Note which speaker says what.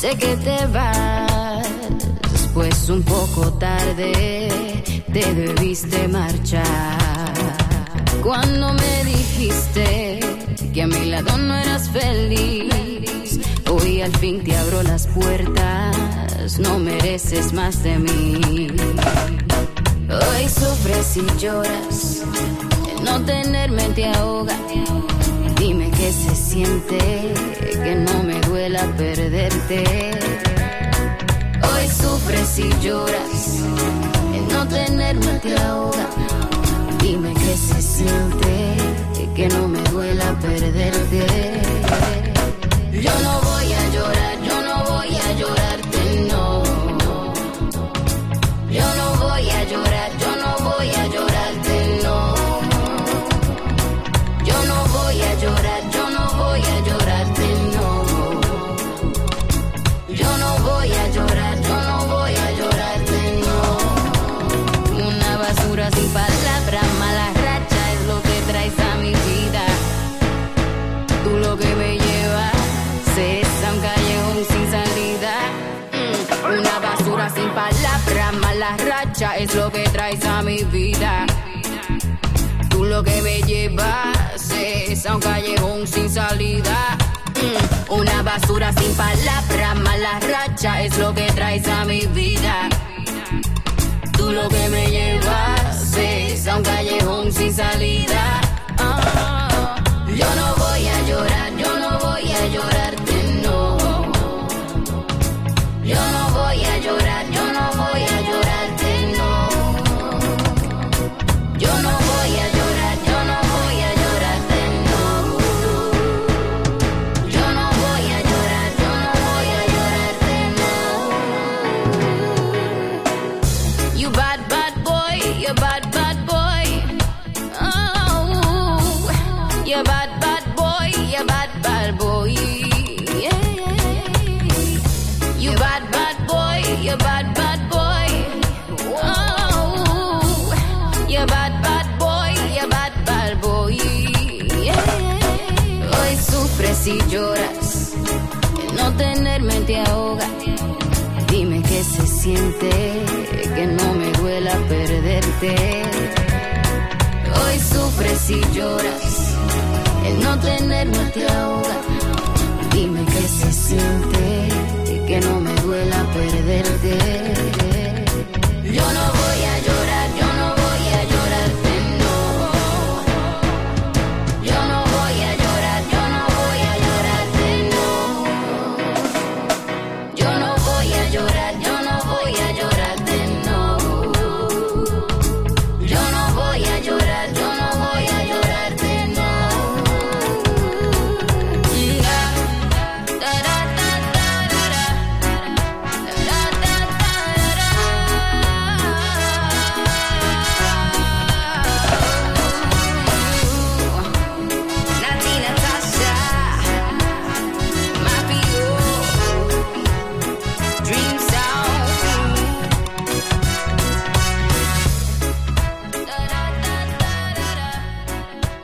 Speaker 1: Sé que te vas, pues un poco tarde te debiste marchar. Cuando me dijiste que a mi lado no eras feliz, hoy al fin te abro las puertas, no mereces más de mí. Hoy sufres y lloras, el no tenerme te ahoga. Dime qué se siente, que no me duela perderte. Hoy sufres y lloras, el no tenerme te ahoga. Dime qué se siente, que no me duela perderte. Basura sin palabras, mala racha es lo que traes a mi vida. Tú lo que me llevas es a un callejón sin salida. Mm, Una basura sin palabras, mala racha es lo que traes a mi vida. Tú lo que me llevas es a un callejón sin salida. Mm, Una basura sin palabras, mala racha es lo que traes a mi vida. Tú lo que me llevas salida. Y lloras, no tenerme te ahoga. Dime qué se siente, que no me duela perderte. Hoy sufres y lloras, no tenerme te ahoga. Dime